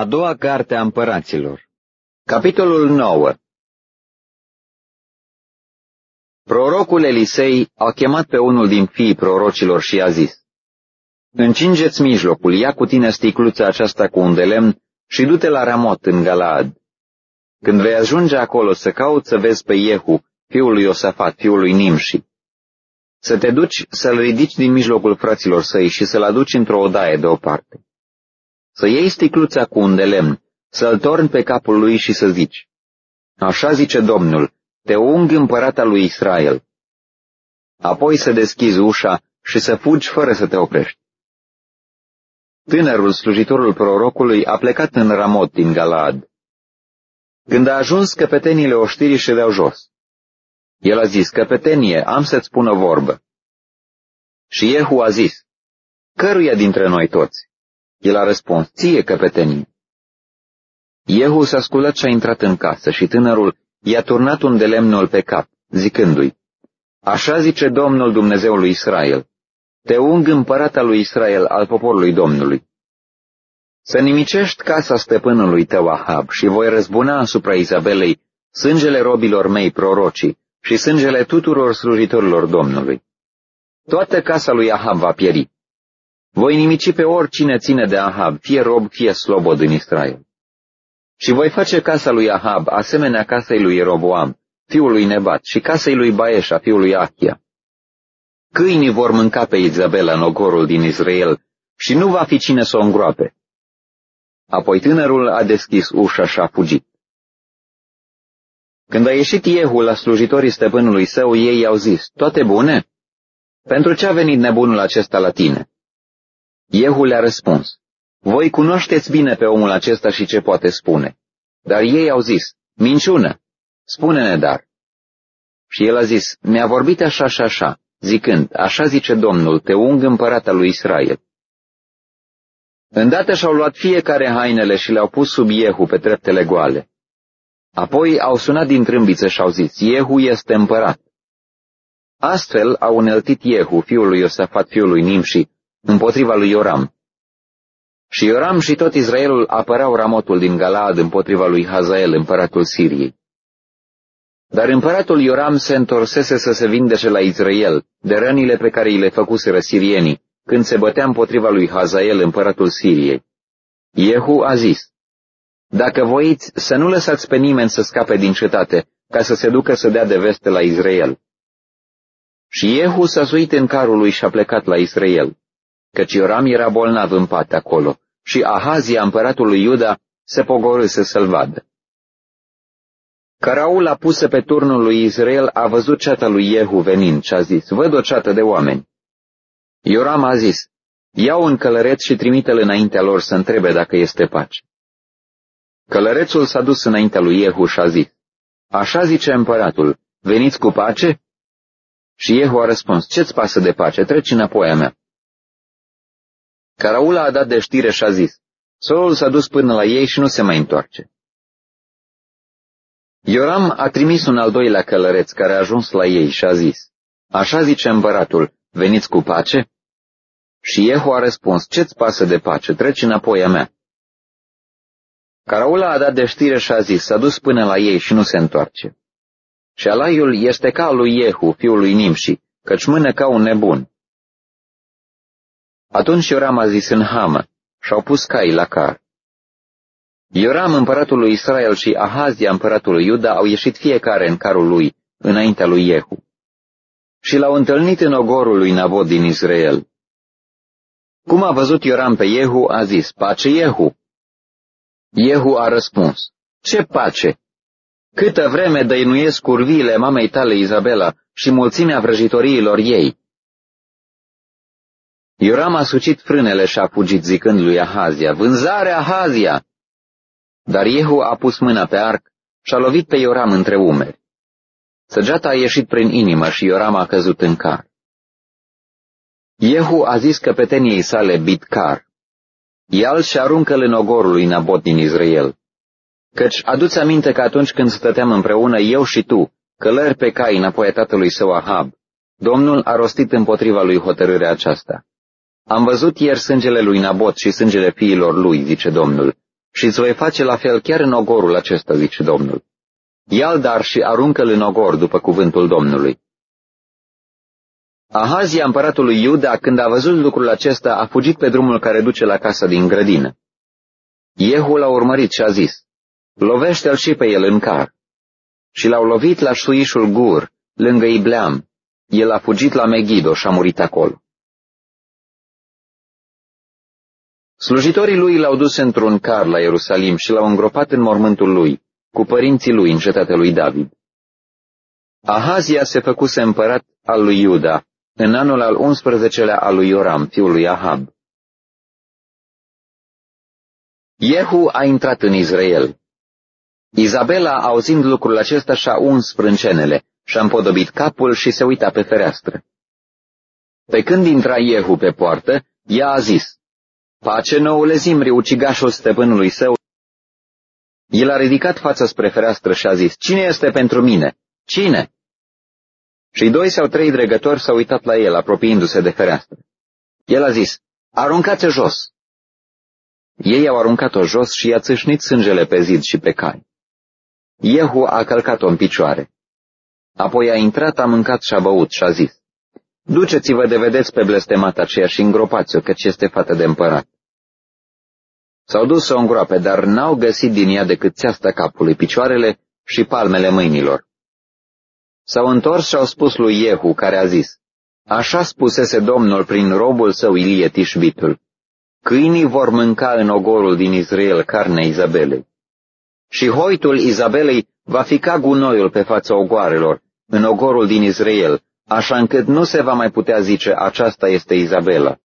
A doua carte a împăraților. Capitolul 9 Prorocul Elisei a chemat pe unul din fiii prorocilor și a zis, Încingeți mijlocul, ia cu tine sticluța aceasta cu un de lemn și du-te la Ramot în Galaad. Când vei ajunge acolo să cauți să vezi pe Iehu, fiul lui Iosafat, fiul lui Nimși, să te duci să-l ridici din mijlocul fraților săi și să-l aduci într-o odaie deoparte să iei sticluța cu un de lemn, să-l torni pe capul lui și să zici, Așa zice Domnul, te ung împărata lui Israel. Apoi să deschizi ușa și să fugi fără să te oprești. Tânărul, slujitorul prorocului, a plecat în Ramot din Galaad. Când a ajuns, căpetenile oștirii ședeau jos. El a zis, căpetenie, am să-ți spun o vorbă. Și Iehu a zis, căruia dintre noi toți? El a răspuns, ție, căpetenie. Iehu s-a sculat și a intrat în casă și tânărul i-a turnat un de lemnul pe cap, zicându-i, Așa zice Domnul Dumnezeului Israel, te ung împărata lui Israel al poporului Domnului. Să nimicești casa stăpânului tău Ahab și voi răzbuna asupra Izabelei sângele robilor mei prorocii și sângele tuturor slujitorilor Domnului. Toată casa lui Ahab va pieri voi nimici pe oricine ține de Ahab, fie rob, fie slobod în Israel. Și voi face casa lui Ahab asemenea casei lui Jeroboam, fiul lui Nebat, și casei lui Baeșa, fiul lui Achia. Câinii vor mânca pe Izabela în ogorul din Israel și nu va fi cine să o îngroape. Apoi tânărul a deschis ușa și a fugit. Când a ieșit Iehu la slujitorii stăpânului său, ei i-au zis, toate bune? Pentru ce a venit nebunul acesta la tine? Iehu le-a răspuns, Voi cunoașteți bine pe omul acesta și ce poate spune. Dar ei au zis, Minciună! Spune-ne dar. Și el a zis, Mi-a vorbit așa și așa, zicând, Așa zice Domnul, te ung împărata lui Israel. Îndată și-au luat fiecare hainele și le-au pus sub Iehu pe treptele goale. Apoi au sunat din trâmbiță și au zis, Iehu este împărat. Astfel au înăltit Iehu, fiul lui Iosafat, fiul lui Nimși, împotriva lui Ioram. Și Ioram și tot Israelul apărau Ramotul din Galaad împotriva lui Hazael, împăratul Siriei. Dar împăratul Ioram se întorsese să se vindece la Israel de rănile pe care îi le făcuseră sirienii, când se bătea împotriva lui Hazael, împăratul Siriei. Iehu a zis, Dacă voiți să nu lăsați pe nimeni să scape din cetate, ca să se ducă să dea de veste la Israel. Și Iehu s-a suit în carul lui și a plecat la Israel căci Ioram era bolnav în pat acolo și Ahazia, împăratul lui Iuda, se pogorâse să-l vadă. Caraula pusă pe turnul lui Israel a văzut ceata lui Iehu venind și a zis, văd o ceată de oameni. Ioram a zis, iau un călăreț și trimite-l înaintea lor să întrebe dacă este pace. Călărețul s-a dus înaintea lui Iehu și a zis, așa zice împăratul, veniți cu pace? Și Iehu a răspuns, ce-ți pasă de pace, treci înapoi a mea. Caraula a dat de știre și a zis, Solul s-a dus până la ei și nu se mai întoarce. Ioram a trimis un al doilea călăreț care a ajuns la ei și a zis, Așa zice împăratul, veniți cu pace? Și Iehu a răspuns, ce-ți pasă de pace, treci înapoi a mea. Caraula a dat de știre și a zis, s-a dus până la ei și nu se întoarce. Și alaiul este ca lui Iehu, fiul lui Nimși, căci mână ca un nebun. Atunci Ioram a zis în hamă și-au pus cai la car. Ioram, împăratul lui Israel și Ahazia, împăratul lui Iuda, au ieșit fiecare în carul lui, înaintea lui Iehu. Și l-au întâlnit în ogorul lui Nabot din Israel. Cum a văzut Ioram pe Iehu, a zis, pace Iehu. Iehu a răspuns, ce pace? Câtă vreme dăinuiesc curviile mamei tale Izabela și mulțimea vrăjitoriilor ei. Ioram a sucit frânele și a fugit zicând lui Ahazia, Vânzare Ahazia! Dar Iehu a pus mâna pe arc și a lovit pe Ioram între umeri. Săgeata a ieșit prin inimă și Ioram a căzut în car. Iehu a zis căpeteniei sale Bitcar, Ial și aruncă-l în ogorul lui Nabot din Israel. Căci aduți aminte că atunci când stăteam împreună eu și tu, călări pe cai înapoi a tatălui său Ahab, Domnul a rostit împotriva lui hotărârea aceasta. Am văzut ieri sângele lui Nabot și sângele fiilor lui, zice Domnul, și îți voi face la fel chiar în ogorul acesta, zice Domnul. Ia-l dar și aruncă-l în ogor după cuvântul Domnului. Ahazia, împăratul lui Iuda, când a văzut lucrul acesta, a fugit pe drumul care duce la casa din grădină. Iehu l-a urmărit și a zis, lovește-l și pe el în car. Și l-au lovit la șuișul Gur, lângă Ibleam. El a fugit la Megiddo și a murit acolo. Slujitorii lui l-au dus într-un car la Ierusalim și l-au îngropat în mormântul lui, cu părinții lui în cetatea lui David. Ahazia se făcuse împărat al lui Iuda în anul al 11-lea al lui Ioram, fiul lui Ahab. Jehu a intrat în Israel. Izabela, auzind lucrul acesta, și-a uns sprâncenele, și-a împodobit capul și se uita pe fereastră. Pe când intra Jehu pe poartă, ea a zis, Pace noule Zimri, ucigașul stăpânului său. El a ridicat fața spre fereastră și a zis, Cine este pentru mine? Cine? Și doi sau trei dregători s-au uitat la el, apropiindu-se de fereastră. El a zis, aruncați-o jos. Ei au aruncat-o jos și i-a țâșnit sângele pe zid și pe cai. Iehu a călcat-o în picioare. Apoi a intrat, a mâncat și a băut și a zis, Duceți-vă de vedeți pe blestemata aceea și îngropați-o, căci este fată de împărat. S-au dus să o îngroape, dar n-au găsit din ea decât țeasta capului, picioarele și palmele mâinilor. S-au întors și au spus lui Iehu, care a zis, Așa spusese Domnul prin robul său Ilie Tișbitul, câinii vor mânca în ogorul din Israel carnea Izabelei. Și hoitul Izabelei va fi ca gunoiul pe fața ogoarelor, în ogorul din Israel, așa încât nu se va mai putea zice aceasta este Izabela.